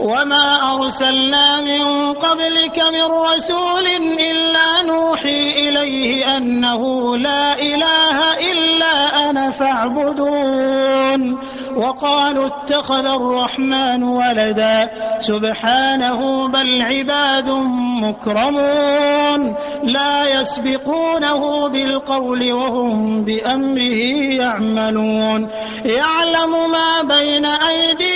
وما أرسلنا من قبلك من رسول إلا نوحي إليه أنه لا إله إلا أنا فاعبدون وقالوا اتخذ الرحمن ولدا سبحانه بل عباد مكرمون لا يسبقونه بالقول وهم بأمره يعملون يعلم ما بين أيديهم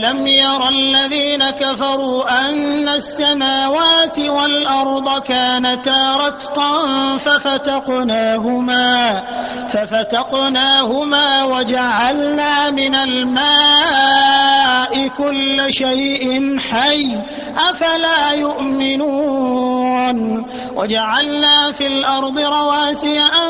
أولم ير الذين كفروا أن السماوات والأرض كانتا رتقا ففتقناهما ففتقناهما وجعلنا من الماء كل شيء حي أفلا يؤمنون وجعلنا في الأرض رواسي أن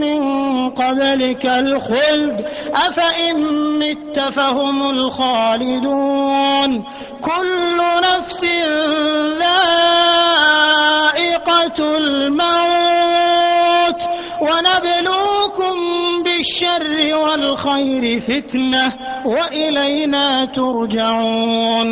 من قبلك الخلد أفإن مت فهم الخالدون. كل نفس ذائقة الموت. ونبلوكم بالشر والخير فتنة وإلينا ترجعون.